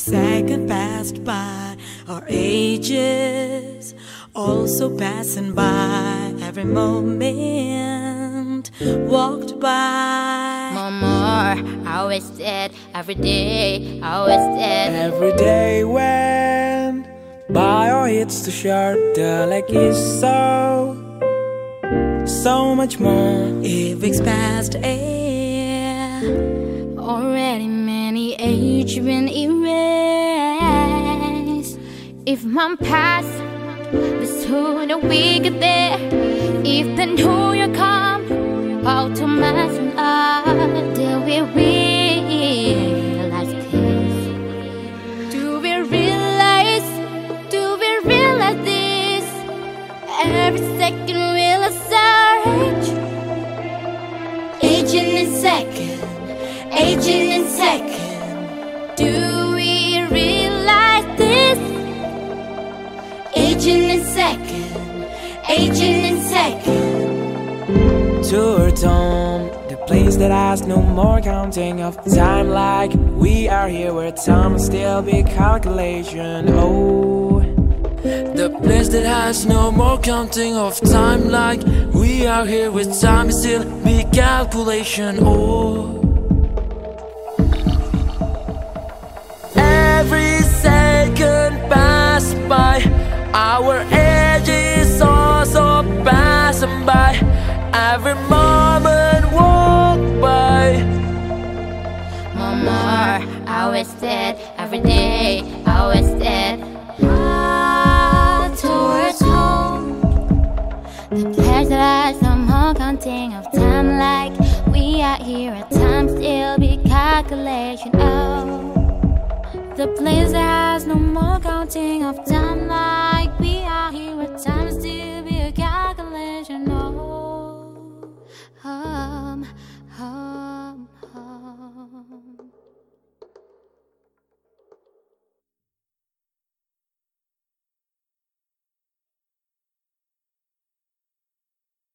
second passed by, our ages also passing by. Every moment walked by. Mama, I always dead. Every day, I always dead. Every day went by, or it's too short. The lake is so, so much more. If weeks passed air, Already many age been erased. If my past was sooner we get there. If the new year come, how to mess and up till we realize this. Do we realize? Do we realize this? Every second our age. Aging in second, aging in second. Aging in second, aging in second. To earth home, the place that has no more counting of time. Like we are here, where time still be calculation. Oh. The place that has no more counting of time Like we are here with time still be calculation Oh Our age is also passing by Every moment walk by Mama, I always dead. Every day, always dead. Towards home. The place that has no more counting of time. Like we are here at time still be calculation. Oh, the place that has no more counting of time. Like